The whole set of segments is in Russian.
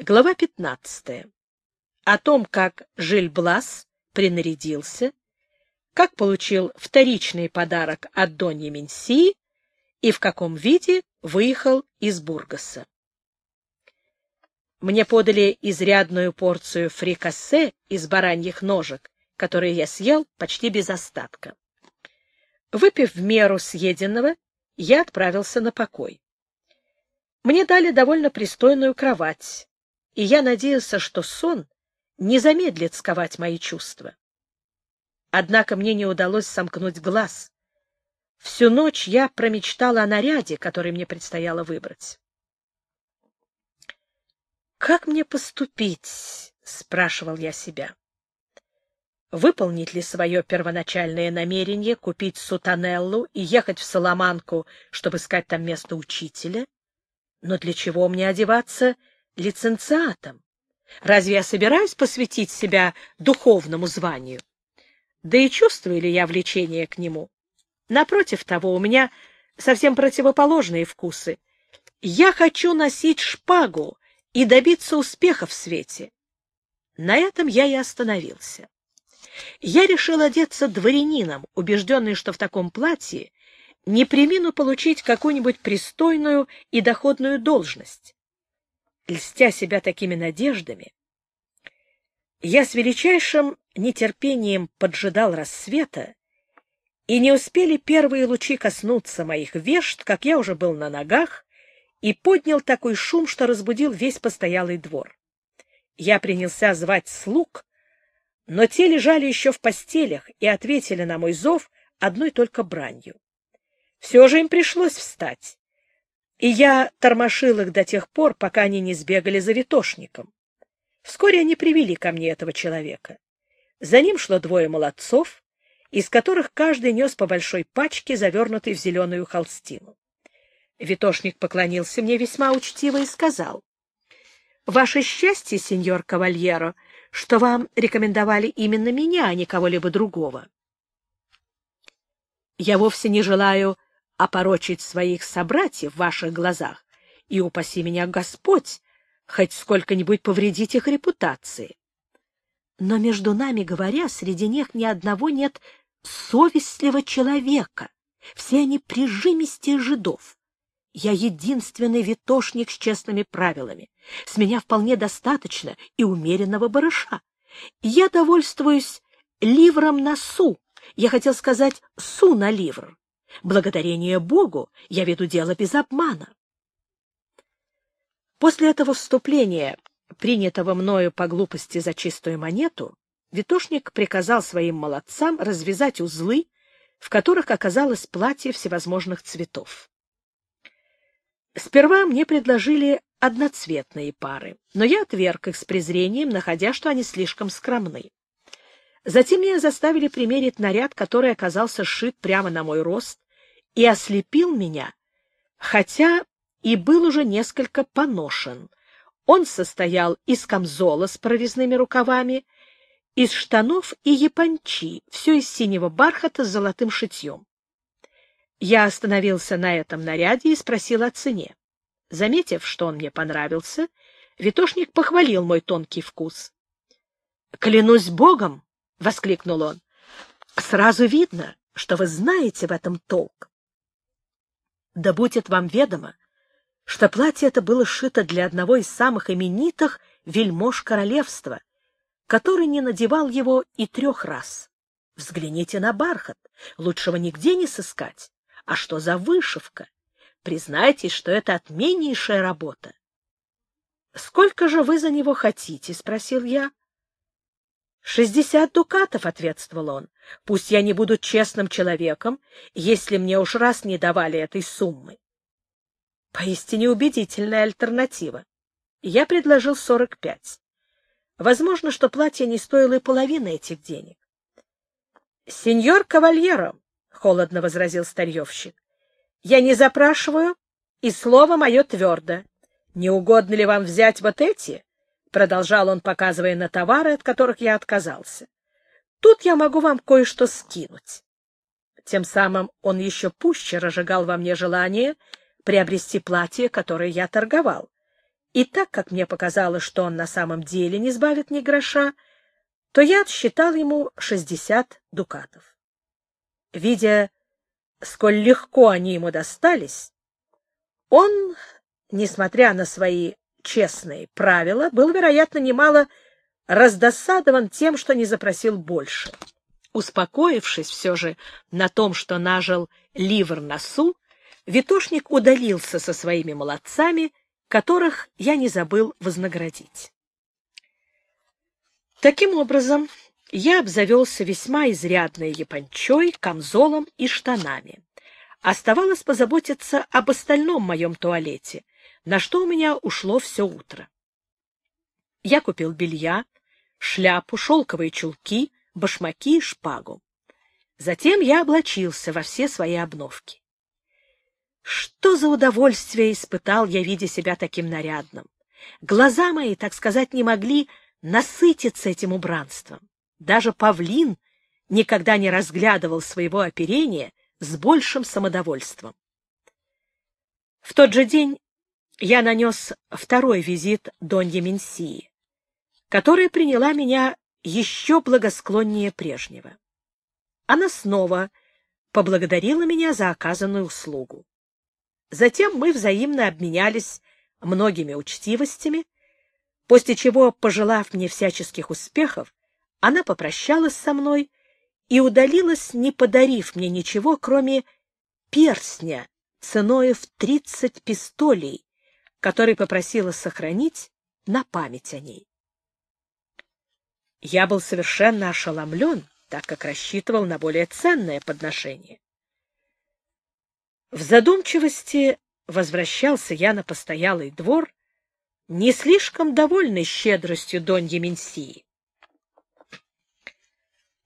Глава 15. О том, как Жиль-Блас принарядился, как получил вторичный подарок от Доньи Менсии и в каком виде выехал из Бургаса. Мне подали изрядную порцию фрикассе из бараньих ножек, которые я съел почти без остатка. Выпив в меру съеденного, я отправился на покой. Мне дали довольно пристойную кровать, и я надеялся, что сон не замедлит сковать мои чувства. Однако мне не удалось сомкнуть глаз. Всю ночь я промечтала о наряде, который мне предстояло выбрать. «Как мне поступить?» — спрашивал я себя. Выполнить ли свое первоначальное намерение купить сутанеллу и ехать в Соломанку, чтобы искать там место учителя? Но для чего мне одеваться лиценциатом. Разве я собираюсь посвятить себя духовному званию? Да и чувствую ли я влечение к нему? Напротив того, у меня совсем противоположные вкусы. Я хочу носить шпагу и добиться успеха в свете. На этом я и остановился. Я решил одеться дворянином, убежденный, что в таком платье не примину получить какую-нибудь пристойную и доходную должность льстя себя такими надеждами, я с величайшим нетерпением поджидал рассвета, и не успели первые лучи коснуться моих вешт, как я уже был на ногах и поднял такой шум, что разбудил весь постоялый двор. Я принялся звать слуг, но те лежали еще в постелях и ответили на мой зов одной только бранью. Все же им пришлось встать и я тормошил их до тех пор, пока они не сбегали за витошником. Вскоре они привели ко мне этого человека. За ним шло двое молодцов, из которых каждый нес по большой пачке, завернутой в зеленую холстину. Витошник поклонился мне весьма учтиво и сказал, «Ваше счастье, сеньор Кавальеро, что вам рекомендовали именно меня, а не кого-либо другого. Я вовсе не желаю опорочить своих собратьев в ваших глазах, и, упаси меня Господь, хоть сколько-нибудь повредить их репутации. Но, между нами говоря, среди них ни одного нет совестливого человека. Все они прижимистее жидов. Я единственный витошник с честными правилами. С меня вполне достаточно и умеренного барыша. Я довольствуюсь ливром на су. Я хотел сказать су на ливр. Благодарение Богу я веду дело без обмана. После этого вступления, принятого мною по глупости за чистую монету, Витошник приказал своим молодцам развязать узлы, в которых оказалось платье всевозможных цветов. Сперва мне предложили одноцветные пары, но я отверг их с презрением, находя, что они слишком скромны. Затем меня заставили примерить наряд, который оказался сшит прямо на мой рост и ослепил меня, хотя и был уже несколько поношен. Он состоял из камзола с прорезными рукавами, из штанов и япончи, все из синего бархата с золотым шитьем. Я остановился на этом наряде и спросил о цене. Заметив, что он мне понравился, Витошник похвалил мой тонкий вкус. — Клянусь Богом! — воскликнул он. — Сразу видно, что вы знаете в этом толк. Да будет вам ведомо, что платье это было сшито для одного из самых именитых вельмож королевства, который не надевал его и трех раз. Взгляните на бархат, лучшего нигде не сыскать. А что за вышивка? Признайтесь, что это отменнейшая работа. — Сколько же вы за него хотите? — спросил я. «Шестьдесят дукатов», — ответствовал он. «Пусть я не буду честным человеком, если мне уж раз не давали этой суммы». Поистине убедительная альтернатива. Я предложил сорок пять. Возможно, что платье не стоило и половины этих денег. — Сеньор Кавальеро, — холодно возразил старьевщик, — я не запрашиваю, и слово мое твердо. Не угодно ли вам взять вот эти? — продолжал он, показывая на товары, от которых я отказался. — Тут я могу вам кое-что скинуть. Тем самым он еще пуще разжигал во мне желание приобрести платье, которое я торговал. И так как мне показалось, что он на самом деле не сбавит ни гроша, то я отсчитал ему шестьдесят дукатов. Видя, сколь легко они ему достались, он, несмотря на свои честные правила, был, вероятно, немало раздосадован тем, что не запросил больше. Успокоившись все же на том, что нажил ливр носу, Витошник удалился со своими молодцами, которых я не забыл вознаградить. Таким образом, я обзавелся весьма изрядной япончой, камзолом и штанами. Оставалось позаботиться об остальном моем туалете, на что у меня ушло все утро. Я купил белья, шляпу, шелковые чулки, башмаки и шпагу. Затем я облачился во все свои обновки. Что за удовольствие испытал я, видя себя таким нарядным! Глаза мои, так сказать, не могли насытиться этим убранством. Даже павлин никогда не разглядывал своего оперения с большим самодовольством. В тот же день я нанес второй визит Донье Менсии, которая приняла меня еще благосклоннее прежнего. Она снова поблагодарила меня за оказанную услугу. Затем мы взаимно обменялись многими учтивостями, после чего, пожелав мне всяческих успехов, она попрощалась со мной и удалилась, не подарив мне ничего, кроме перстня ценой в тридцать пистолей, который попросила сохранить на память о ней. Я был совершенно ошеломлен, так как рассчитывал на более ценное подношение. В задумчивости возвращался я на постоялый двор, не слишком довольный щедростью Донья Менсии.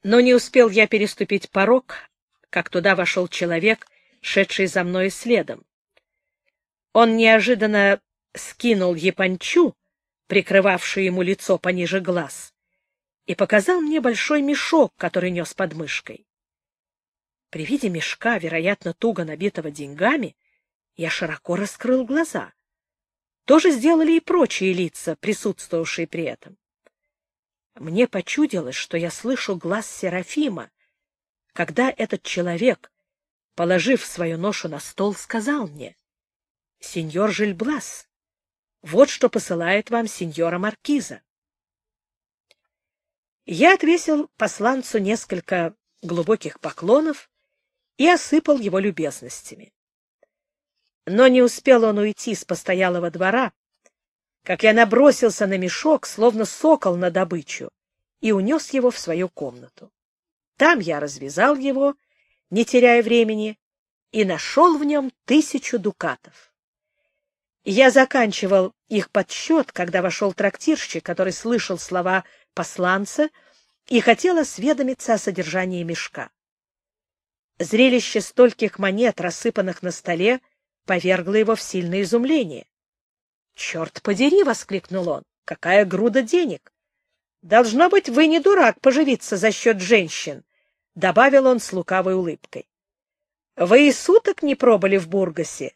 Но не успел я переступить порог, как туда вошел человек, шедший за мной следом. Он неожиданно скинул япончу, прикрывавшую ему лицо пониже глаз, и показал мне большой мешок, который нес под мышкой. При виде мешка, вероятно, туго набитого деньгами, я широко раскрыл глаза. То же сделали и прочие лица, присутствовавшие при этом. Мне почудилось, что я слышу глаз Серафима, когда этот человек, положив свою ношу на стол, сказал мне, «Сеньор Жильблас, вот что посылает вам сеньора Маркиза». Я отвесил посланцу несколько глубоких поклонов и осыпал его любезностями. Но не успел он уйти с постоялого двора, как я набросился на мешок, словно сокол на добычу, и унес его в свою комнату. Там я развязал его, не теряя времени, и нашел в нем тысячу дукатов. Я заканчивал их подсчет, когда вошел трактирщик, который слышал слова посланца и хотел осведомиться о содержании мешка. Зрелище стольких монет, рассыпанных на столе, повергло его в сильное изумление. — Черт подери! — воскликнул он. — Какая груда денег! Должно быть, вы не дурак поживиться за счет женщин, — добавил он с лукавой улыбкой. — Вы и суток не пробыли в Бургасе,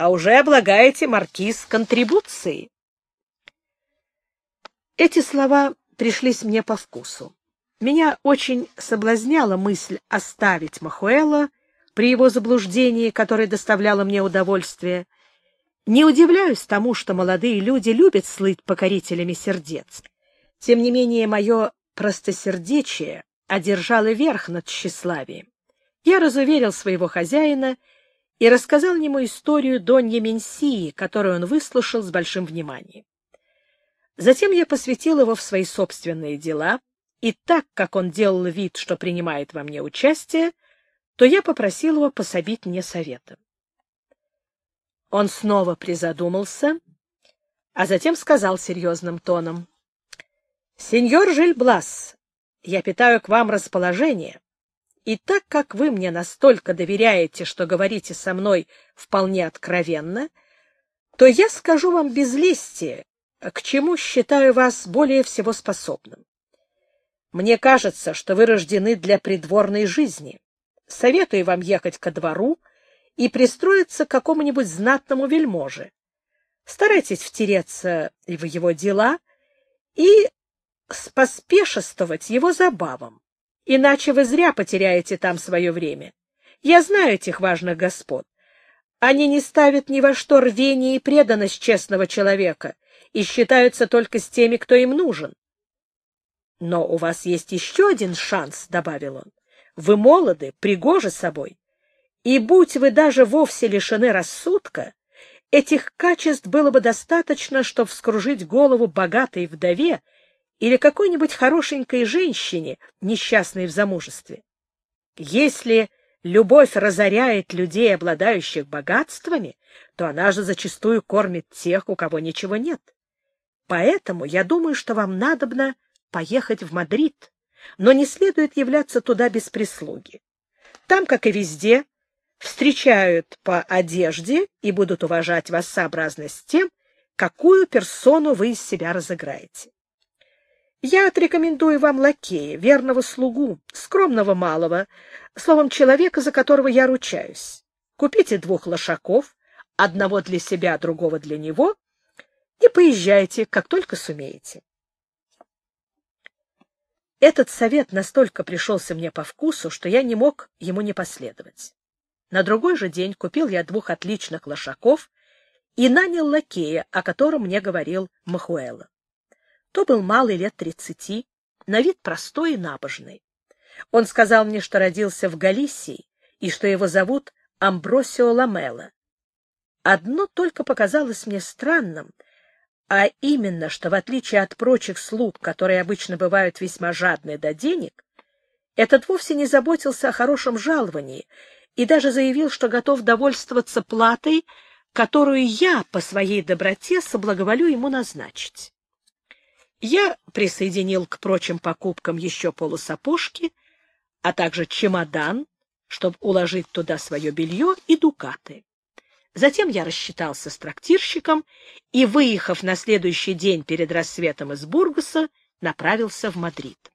а уже облагаете маркиз контрибуцией. Эти слова пришлись мне по вкусу. Меня очень соблазняла мысль оставить Махуэла при его заблуждении, которое доставляло мне удовольствие, не удивляюсь тому, что молодые люди любят слыть покорителями сердец. Тем не менее, мое простосердечие одержало верх над тщеславием. Я разуверил своего хозяина и рассказал ему историю Донья Менсии, которую он выслушал с большим вниманием. Затем я посвятил его в свои собственные дела, и так как он делал вид, что принимает во мне участие, то я попросил его пособить мне советом. Он снова призадумался, а затем сказал серьезным тоном. — Сеньор Жильблас, я питаю к вам расположение, и так как вы мне настолько доверяете, что говорите со мной вполне откровенно, то я скажу вам без лести, к чему считаю вас более всего способным. Мне кажется, что вы рождены для придворной жизни. Советую вам ехать ко двору, и пристроиться к какому-нибудь знатному вельможе. Старайтесь втереться в его дела и споспешествовать его забавам, иначе вы зря потеряете там свое время. Я знаю этих важных господ. Они не ставят ни во что рвение и преданность честного человека и считаются только с теми, кто им нужен. Но у вас есть еще один шанс, — добавил он. Вы молоды, пригожи собой. И будь вы даже вовсе лишены рассудка, этих качеств было бы достаточно, чтобы вскружить голову богатой вдове или какой-нибудь хорошенькой женщине, несчастной в замужестве. Если любовь разоряет людей, обладающих богатствами, то она же зачастую кормит тех, у кого ничего нет. Поэтому я думаю, что вам надобно поехать в Мадрид, но не следует являться туда без прислуги. Там, как и везде, встречают по одежде и будут уважать вас сообразно с тем, какую персону вы из себя разыграете. Я отрекомендую вам лакея, верного слугу, скромного малого, словом, человека, за которого я ручаюсь. Купите двух лошаков, одного для себя, другого для него, и поезжайте, как только сумеете. Этот совет настолько пришелся мне по вкусу, что я не мог ему не последовать. На другой же день купил я двух отличных лошаков и нанял лакея, о котором мне говорил Махуэла. То был малый лет тридцати, на вид простой и набожный. Он сказал мне, что родился в Галисии и что его зовут Амбросио Ламела. Одно только показалось мне странным, а именно, что в отличие от прочих слуг, которые обычно бывают весьма жадны до денег, этот вовсе не заботился о хорошем жаловании и даже заявил, что готов довольствоваться платой, которую я по своей доброте соблаговолю ему назначить. Я присоединил к прочим покупкам еще полусапожки, а также чемодан, чтобы уложить туда свое белье и дукаты. Затем я рассчитался с трактирщиком и, выехав на следующий день перед рассветом из Бургаса, направился в Мадрид.